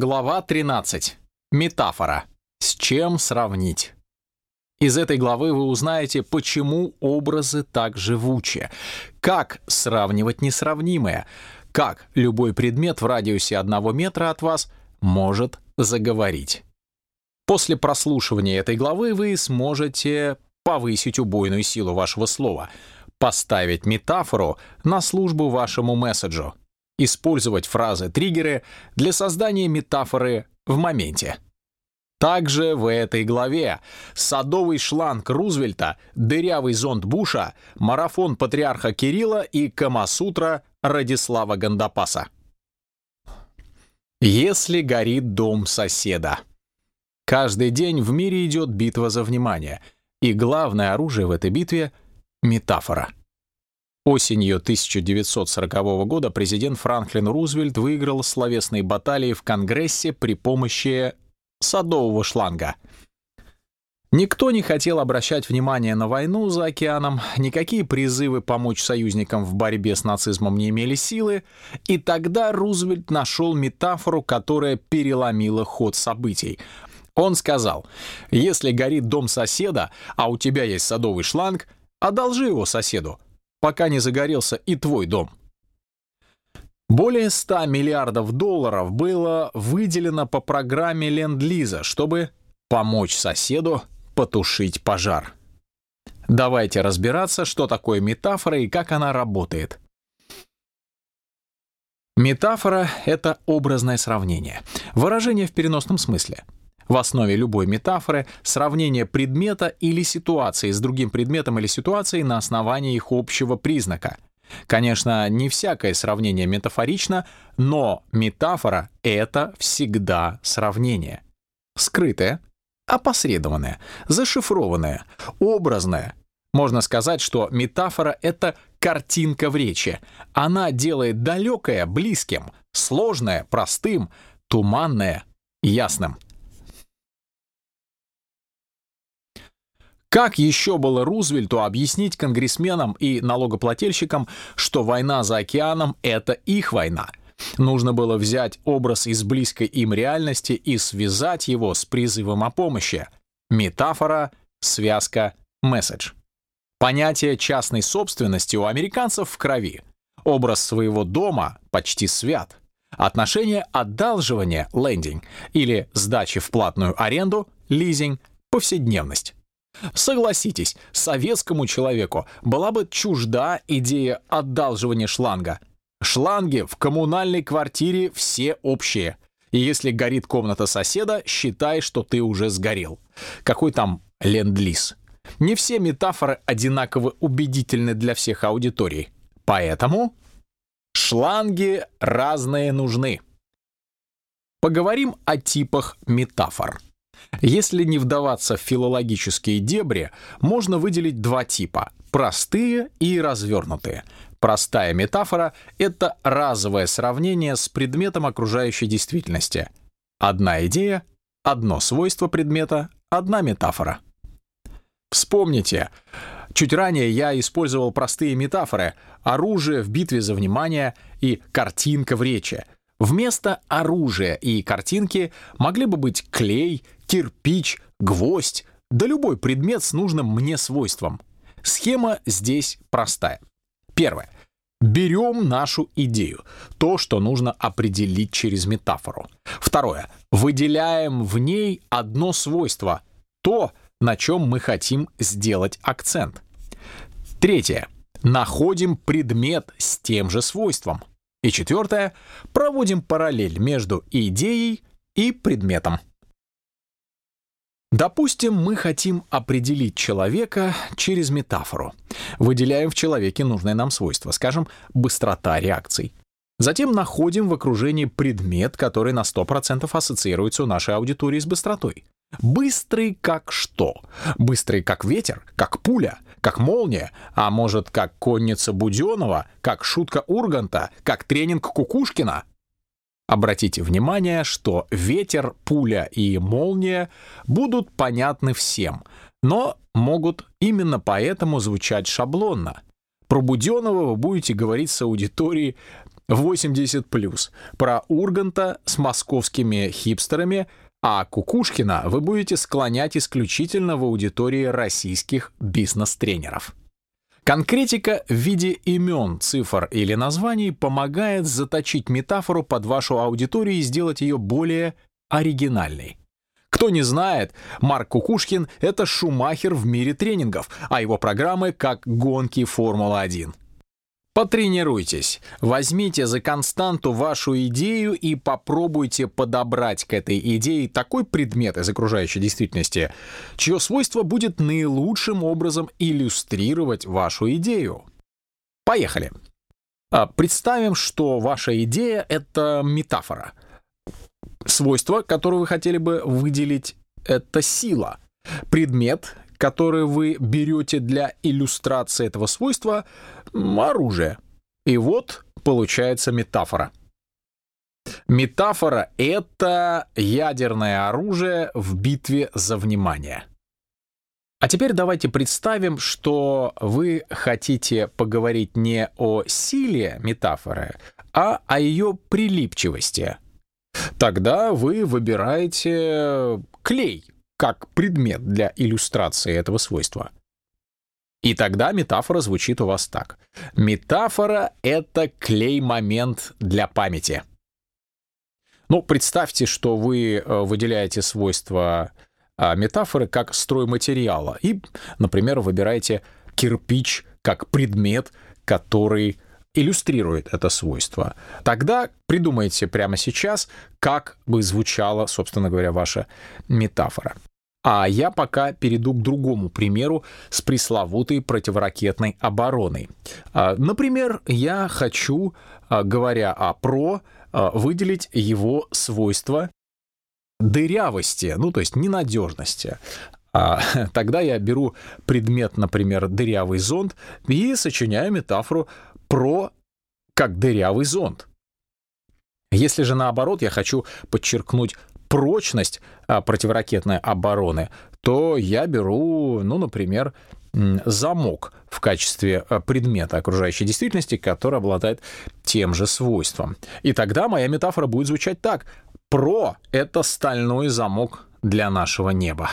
Глава 13. Метафора. С чем сравнить? Из этой главы вы узнаете, почему образы так живучи, как сравнивать несравнимое, как любой предмет в радиусе одного метра от вас может заговорить. После прослушивания этой главы вы сможете повысить убойную силу вашего слова, поставить метафору на службу вашему месседжу, использовать фразы-триггеры для создания метафоры в моменте. Также в этой главе садовый шланг Рузвельта, дырявый зонт Буша, марафон патриарха Кирилла и Камасутра Радислава Гандапаса. Если горит дом соседа. Каждый день в мире идет битва за внимание, и главное оружие в этой битве — метафора. Осенью 1940 года президент Франклин Рузвельт выиграл словесные баталии в Конгрессе при помощи садового шланга. Никто не хотел обращать внимание на войну за океаном, никакие призывы помочь союзникам в борьбе с нацизмом не имели силы, и тогда Рузвельт нашел метафору, которая переломила ход событий. Он сказал, если горит дом соседа, а у тебя есть садовый шланг, одолжи его соседу, пока не загорелся и твой дом. Более 100 миллиардов долларов было выделено по программе Ленд-Лиза, чтобы помочь соседу потушить пожар. Давайте разбираться, что такое метафора и как она работает. Метафора — это образное сравнение, выражение в переносном смысле. В основе любой метафоры — сравнение предмета или ситуации с другим предметом или ситуацией на основании их общего признака — Конечно, не всякое сравнение метафорично, но метафора — это всегда сравнение. Скрытое, опосредованное, зашифрованное, образное. Можно сказать, что метафора — это картинка в речи. Она делает далекое близким, сложное простым, туманное ясным. Как еще было Рузвельту объяснить конгрессменам и налогоплательщикам, что война за океаном — это их война? Нужно было взять образ из близкой им реальности и связать его с призывом о помощи. Метафора, связка, месседж. Понятие частной собственности у американцев в крови. Образ своего дома почти свят. Отношение одалживания, лендинг, или сдачи в платную аренду, лизинг, повседневность. Согласитесь, советскому человеку была бы чужда идея одалживания шланга. Шланги в коммунальной квартире все общие. И если горит комната соседа, считай, что ты уже сгорел. Какой там ленд-лиз? Не все метафоры одинаково убедительны для всех аудиторий. Поэтому шланги разные нужны. Поговорим о типах метафор. Если не вдаваться в филологические дебри, можно выделить два типа — простые и развернутые. Простая метафора — это разовое сравнение с предметом окружающей действительности. Одна идея, одно свойство предмета, одна метафора. Вспомните, чуть ранее я использовал простые метафоры — оружие в битве за внимание и картинка в речи — Вместо оружия и картинки могли бы быть клей, кирпич, гвоздь, да любой предмет с нужным мне свойством. Схема здесь простая. Первое. Берем нашу идею, то, что нужно определить через метафору. Второе. Выделяем в ней одно свойство, то, на чем мы хотим сделать акцент. Третье. Находим предмет с тем же свойством. И четвертое. Проводим параллель между идеей и предметом. Допустим, мы хотим определить человека через метафору. Выделяем в человеке нужное нам свойство, скажем, быстрота реакций. Затем находим в окружении предмет, который на 100% ассоциируется у нашей аудитории с быстротой. Быстрый как что? Быстрый как ветер, как пуля, как молния, а может, как конница Буденова, как шутка Урганта, как тренинг Кукушкина? Обратите внимание, что ветер, пуля и молния будут понятны всем, но могут именно поэтому звучать шаблонно. Про Буденова вы будете говорить с аудиторией 80+, про Урганта с московскими хипстерами, а Кукушкина вы будете склонять исключительно в аудитории российских бизнес-тренеров. Конкретика в виде имен, цифр или названий помогает заточить метафору под вашу аудиторию и сделать ее более оригинальной. Кто не знает, Марк Кукушкин — это шумахер в мире тренингов, а его программы как гонки Формула-1. Потренируйтесь, возьмите за константу вашу идею и попробуйте подобрать к этой идее такой предмет из окружающей действительности, чье свойство будет наилучшим образом иллюстрировать вашу идею. Поехали. А, представим, что ваша идея — это метафора. Свойство, которое вы хотели бы выделить, — это сила. Предмет, которые вы берете для иллюстрации этого свойства, оружие. И вот получается метафора. Метафора — это ядерное оружие в битве за внимание. А теперь давайте представим, что вы хотите поговорить не о силе метафоры, а о ее прилипчивости. Тогда вы выбираете клей — как предмет для иллюстрации этого свойства. И тогда метафора звучит у вас так. Метафора — это клей-момент для памяти. Ну, представьте, что вы э, выделяете свойства а, метафоры как стройматериала и, например, выбираете кирпич как предмет, который иллюстрирует это свойство. Тогда придумайте прямо сейчас, как бы звучала, собственно говоря, ваша метафора. А я пока перейду к другому примеру с пресловутой противоракетной обороной. А, например, я хочу, а, говоря о ПРО, а, выделить его свойства дырявости, ну то есть ненадежности. Тогда я беру предмет, например, дырявый зонд и сочиняю метафору про как дырявый зонд. Если же наоборот я хочу подчеркнуть прочность а, противоракетной обороны, то я беру, ну, например, замок в качестве а, предмета окружающей действительности, который обладает тем же свойством. И тогда моя метафора будет звучать так. Про — это стальной замок для нашего неба.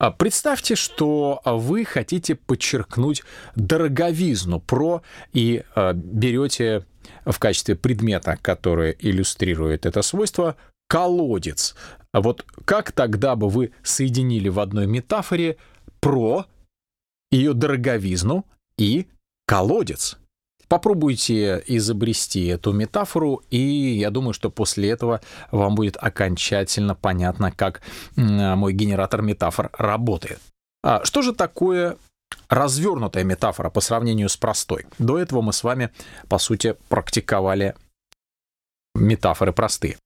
А представьте, что вы хотите подчеркнуть дороговизну про и берете в качестве предмета, который иллюстрирует это свойство, колодец. Вот как тогда бы вы соединили в одной метафоре про ее дороговизну и колодец? Попробуйте изобрести эту метафору, и я думаю, что после этого вам будет окончательно понятно, как мой генератор метафор работает. А что же такое развернутая метафора по сравнению с простой? До этого мы с вами, по сути, практиковали метафоры простые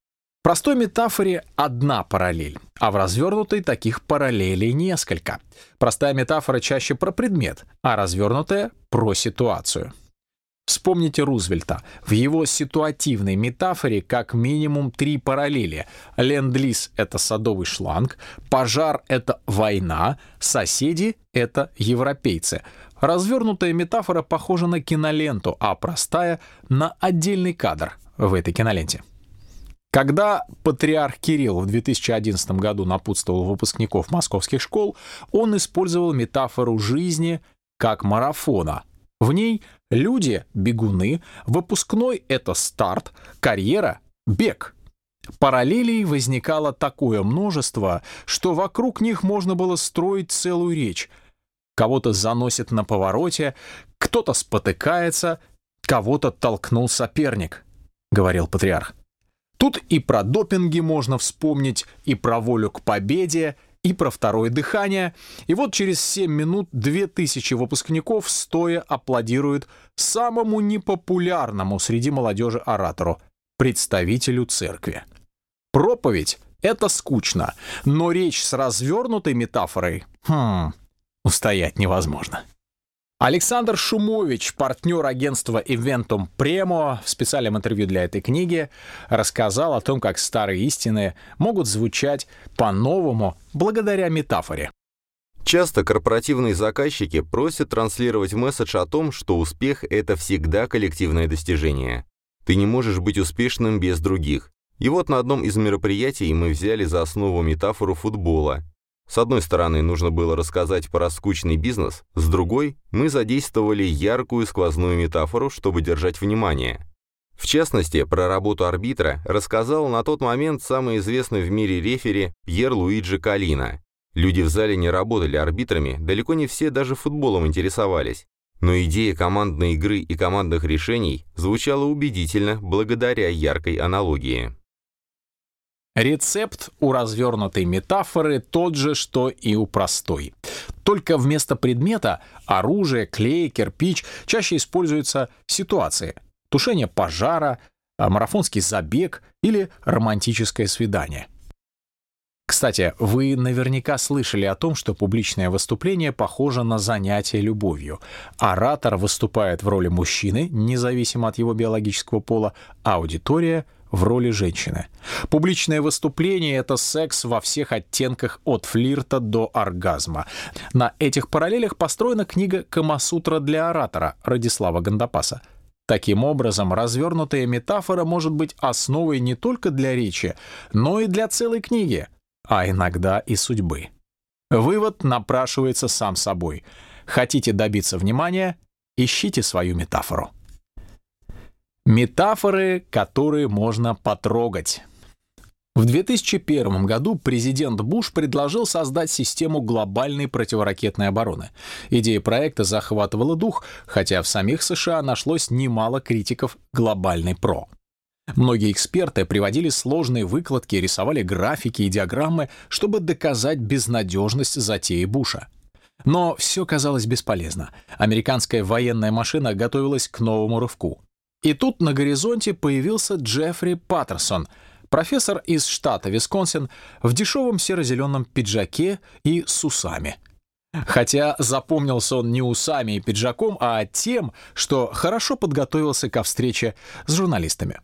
простой метафоре одна параллель, а в развернутой таких параллелей несколько. Простая метафора чаще про предмет, а развернутая — про ситуацию. Вспомните Рузвельта. В его ситуативной метафоре как минимум три параллели. Ленд-лиз — это садовый шланг, пожар — это война, соседи — это европейцы. Развернутая метафора похожа на киноленту, а простая — на отдельный кадр в этой киноленте. Когда патриарх Кирилл в 2011 году напутствовал выпускников московских школ, он использовал метафору жизни как марафона. В ней люди — бегуны, выпускной — это старт, карьера — бег. Параллелей возникало такое множество, что вокруг них можно было строить целую речь. Кого-то заносит на повороте, кто-то спотыкается, кого-то толкнул соперник, — говорил патриарх. Тут и про допинги можно вспомнить, и про волю к победе, и про второе дыхание. И вот через 7 минут 2000 выпускников стоя аплодируют самому непопулярному среди молодежи оратору, представителю церкви. Проповедь — это скучно, но речь с развернутой метафорой, хм, устоять невозможно. Александр Шумович, партнер агентства Eventum Premo, в специальном интервью для этой книги рассказал о том, как старые истины могут звучать по-новому благодаря метафоре. Часто корпоративные заказчики просят транслировать месседж о том, что успех — это всегда коллективное достижение. Ты не можешь быть успешным без других. И вот на одном из мероприятий мы взяли за основу метафору футбола. С одной стороны, нужно было рассказать про скучный бизнес, с другой, мы задействовали яркую сквозную метафору, чтобы держать внимание. В частности, про работу арбитра рассказал на тот момент самый известный в мире рефери Пьер Луиджи Калина. Люди в зале не работали арбитрами, далеко не все даже футболом интересовались. Но идея командной игры и командных решений звучала убедительно благодаря яркой аналогии. Рецепт у развернутой метафоры тот же, что и у простой. Только вместо предмета — оружие, клей, кирпич — чаще используются ситуации. Тушение пожара, а, марафонский забег или романтическое свидание. Кстати, вы наверняка слышали о том, что публичное выступление похоже на занятие любовью. Оратор выступает в роли мужчины, независимо от его биологического пола, а аудитория — в роли женщины. Публичное выступление — это секс во всех оттенках от флирта до оргазма. На этих параллелях построена книга «Камасутра для оратора» Радислава Гандапаса. Таким образом, развернутая метафора может быть основой не только для речи, но и для целой книги, а иногда и судьбы. Вывод напрашивается сам собой. Хотите добиться внимания — ищите свою метафору. Метафоры, которые можно потрогать. В 2001 году президент Буш предложил создать систему глобальной противоракетной обороны. Идея проекта захватывала дух, хотя в самих США нашлось немало критиков глобальной ПРО. Многие эксперты приводили сложные выкладки, рисовали графики и диаграммы, чтобы доказать безнадежность затеи Буша. Но все казалось бесполезно. Американская военная машина готовилась к новому рывку. И тут на горизонте появился Джеффри Паттерсон, профессор из штата Висконсин, в дешевом серо-зеленом пиджаке и с усами. Хотя запомнился он не усами и пиджаком, а тем, что хорошо подготовился ко встрече с журналистами.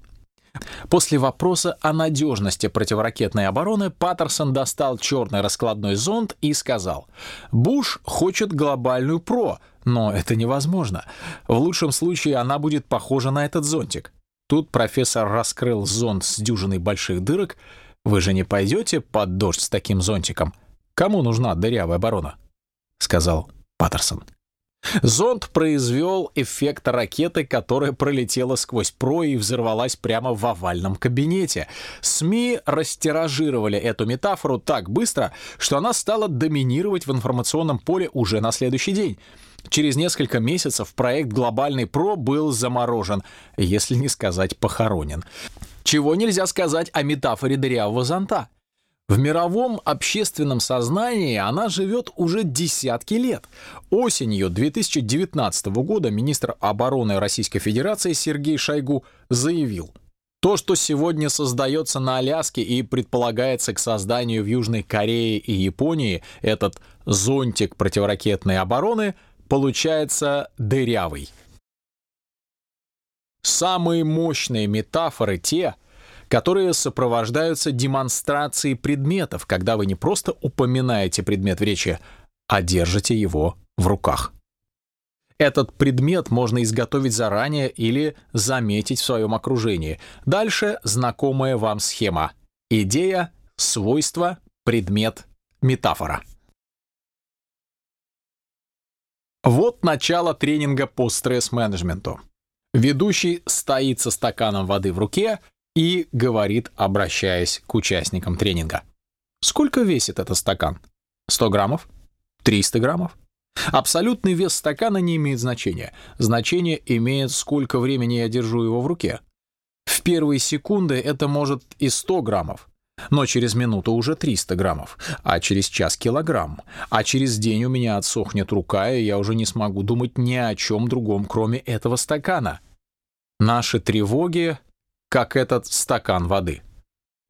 После вопроса о надежности противоракетной обороны Паттерсон достал черный раскладной зонд и сказал, «Буш хочет глобальную ПРО, но это невозможно. В лучшем случае она будет похожа на этот зонтик». Тут профессор раскрыл зонт с дюжиной больших дырок. «Вы же не пойдете под дождь с таким зонтиком? Кому нужна дырявая оборона?» — сказал Паттерсон. Зонд произвел эффект ракеты, которая пролетела сквозь ПРО и взорвалась прямо в овальном кабинете. СМИ растиражировали эту метафору так быстро, что она стала доминировать в информационном поле уже на следующий день. Через несколько месяцев проект «Глобальный ПРО» был заморожен, если не сказать похоронен. Чего нельзя сказать о метафоре дырявого зонта. В мировом общественном сознании она живет уже десятки лет. Осенью 2019 года министр обороны Российской Федерации Сергей Шойгу заявил, то, что сегодня создается на Аляске и предполагается к созданию в Южной Корее и Японии, этот зонтик противоракетной обороны, получается дырявый. Самые мощные метафоры те, которые сопровождаются демонстрацией предметов, когда вы не просто упоминаете предмет в речи, а держите его в руках. Этот предмет можно изготовить заранее или заметить в своем окружении. Дальше знакомая вам схема. Идея, свойство, предмет, метафора. Вот начало тренинга по стресс-менеджменту. Ведущий стоит со стаканом воды в руке и говорит, обращаясь к участникам тренинга. Сколько весит этот стакан? 100 граммов? 300 граммов? Абсолютный вес стакана не имеет значения. Значение имеет, сколько времени я держу его в руке. В первые секунды это может и 100 граммов, но через минуту уже 300 граммов, а через час килограмм, а через день у меня отсохнет рука, и я уже не смогу думать ни о чем другом, кроме этого стакана. Наши тревоги как этот стакан воды.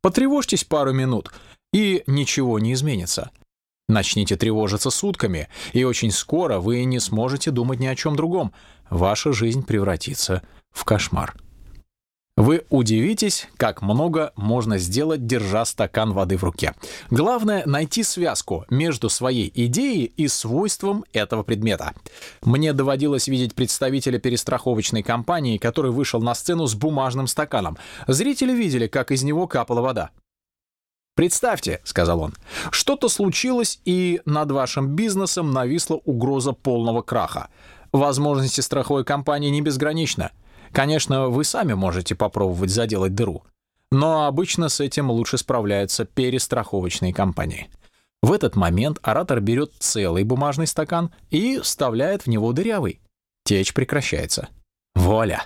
Потревожьтесь пару минут, и ничего не изменится. Начните тревожиться сутками, и очень скоро вы не сможете думать ни о чем другом. Ваша жизнь превратится в кошмар. Вы удивитесь, как много можно сделать, держа стакан воды в руке. Главное — найти связку между своей идеей и свойством этого предмета. Мне доводилось видеть представителя перестраховочной компании, который вышел на сцену с бумажным стаканом. Зрители видели, как из него капала вода. «Представьте», — сказал он, — «что-то случилось, и над вашим бизнесом нависла угроза полного краха. Возможности страховой компании не безграничны. Конечно, вы сами можете попробовать заделать дыру, но обычно с этим лучше справляются перестраховочные компании. В этот момент оратор берет целый бумажный стакан и вставляет в него дырявый. Течь прекращается. Вуаля!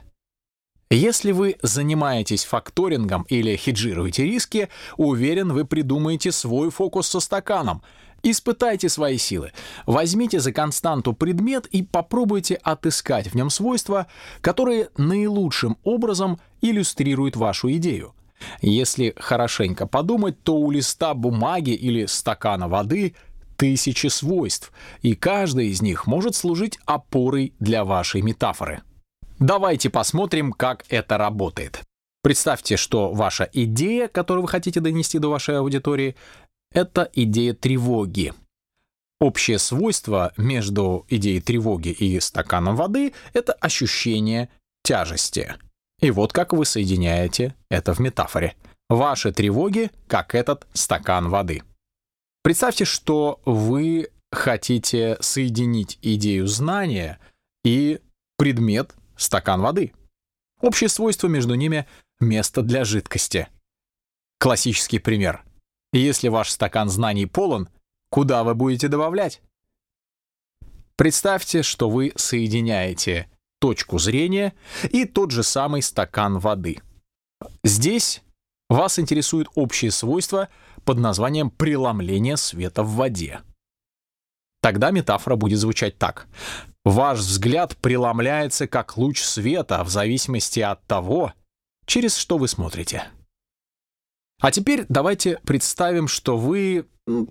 Если вы занимаетесь факторингом или хеджируете риски, уверен, вы придумаете свой фокус со стаканом — Испытайте свои силы. Возьмите за константу предмет и попробуйте отыскать в нем свойства, которые наилучшим образом иллюстрируют вашу идею. Если хорошенько подумать, то у листа бумаги или стакана воды тысячи свойств, и каждый из них может служить опорой для вашей метафоры. Давайте посмотрим, как это работает. Представьте, что ваша идея, которую вы хотите донести до вашей аудитории, это идея тревоги. Общее свойство между идеей тревоги и стаканом воды — это ощущение тяжести. И вот как вы соединяете это в метафоре. Ваши тревоги, как этот стакан воды. Представьте, что вы хотите соединить идею знания и предмет стакан воды. Общее свойство между ними — место для жидкости. Классический пример. Если ваш стакан знаний полон, куда вы будете добавлять? Представьте, что вы соединяете точку зрения и тот же самый стакан воды. Здесь вас интересует общее свойство под названием преломление света в воде. Тогда метафора будет звучать так. Ваш взгляд преломляется как луч света в зависимости от того, через что вы смотрите. А теперь давайте представим, что вы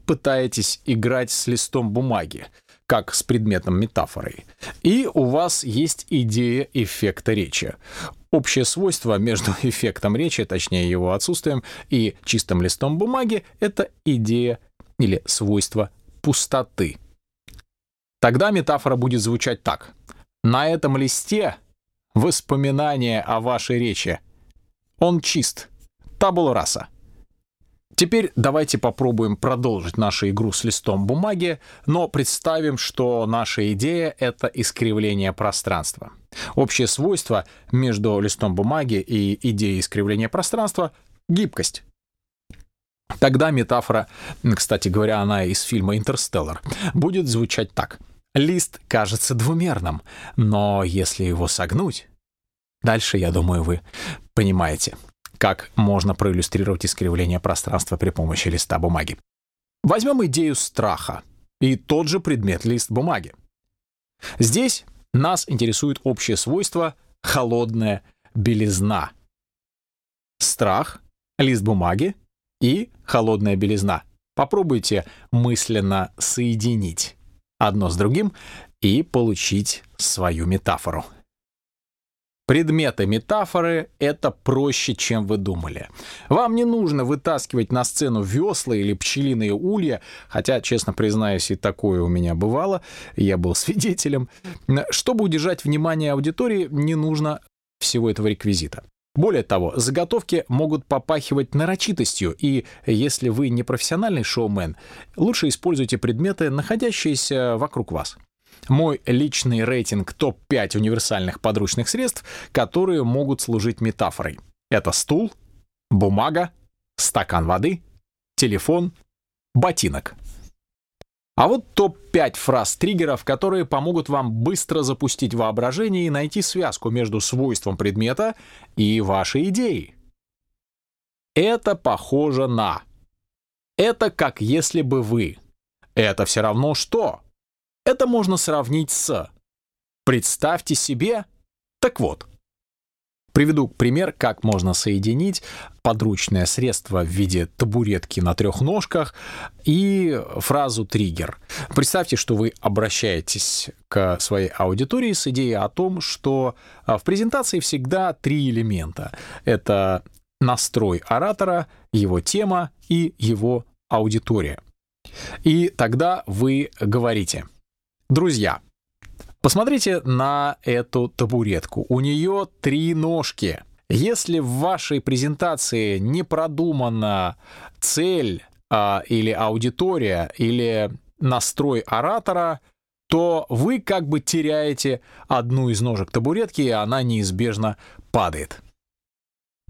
пытаетесь играть с листом бумаги, как с предметом метафорой. И у вас есть идея эффекта речи. Общее свойство между эффектом речи, точнее его отсутствием, и чистым листом бумаги — это идея или свойство пустоты. Тогда метафора будет звучать так. На этом листе воспоминание о вашей речи. Он чист. Табула раса. Теперь давайте попробуем продолжить нашу игру с листом бумаги, но представим, что наша идея — это искривление пространства. Общее свойство между листом бумаги и идеей искривления пространства — гибкость. Тогда метафора, кстати говоря, она из фильма «Интерстеллар», будет звучать так. Лист кажется двумерным, но если его согнуть... Дальше, я думаю, вы понимаете как можно проиллюстрировать искривление пространства при помощи листа бумаги. Возьмем идею страха и тот же предмет лист бумаги. Здесь нас интересует общее свойство холодная белизна. Страх, лист бумаги и холодная белизна. Попробуйте мысленно соединить одно с другим и получить свою метафору. Предметы метафоры — это проще, чем вы думали. Вам не нужно вытаскивать на сцену весла или пчелиные улья, хотя, честно признаюсь, и такое у меня бывало, я был свидетелем. Чтобы удержать внимание аудитории, не нужно всего этого реквизита. Более того, заготовки могут попахивать нарочитостью, и если вы не профессиональный шоумен, лучше используйте предметы, находящиеся вокруг вас мой личный рейтинг топ-5 универсальных подручных средств, которые могут служить метафорой. Это стул, бумага, стакан воды, телефон, ботинок. А вот топ-5 фраз-триггеров, которые помогут вам быстро запустить воображение и найти связку между свойством предмета и вашей идеей. Это похоже на... Это как если бы вы. Это все равно что? Это можно сравнить с... Представьте себе... Так вот. Приведу пример, как можно соединить подручное средство в виде табуретки на трех ножках и фразу «триггер». Представьте, что вы обращаетесь к своей аудитории с идеей о том, что а, в презентации всегда три элемента. Это настрой оратора, его тема и его аудитория. И тогда вы говорите, друзья, Посмотрите на эту табуретку. У нее три ножки. Если в вашей презентации не продумана цель а, или аудитория, или настрой оратора, то вы как бы теряете одну из ножек табуретки, и она неизбежно падает.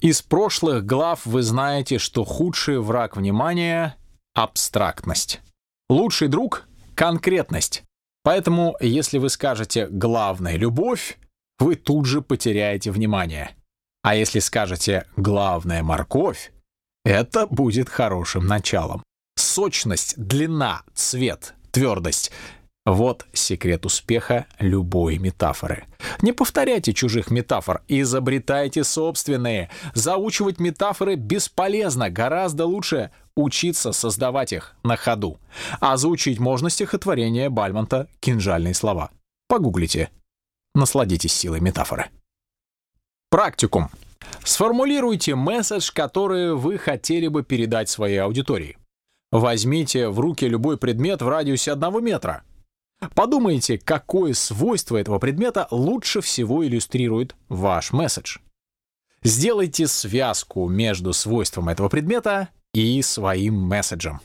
Из прошлых глав вы знаете, что худший враг внимания — абстрактность. Лучший друг — конкретность. Поэтому, если вы скажете «главная любовь», вы тут же потеряете внимание. А если скажете «главная морковь», это будет хорошим началом. Сочность, длина, цвет, твердость вот секрет успеха любой метафоры. Не повторяйте чужих метафор, изобретайте собственные. Заучивать метафоры бесполезно, гораздо лучше учиться создавать их на ходу. А заучить можно стихотворение Бальмонта «Кинжальные слова». Погуглите. Насладитесь силой метафоры. Практикум. Сформулируйте месседж, который вы хотели бы передать своей аудитории. Возьмите в руки любой предмет в радиусе одного метра — Подумайте, какое свойство этого предмета лучше всего иллюстрирует ваш месседж. Сделайте связку между свойством этого предмета и своим месседжем.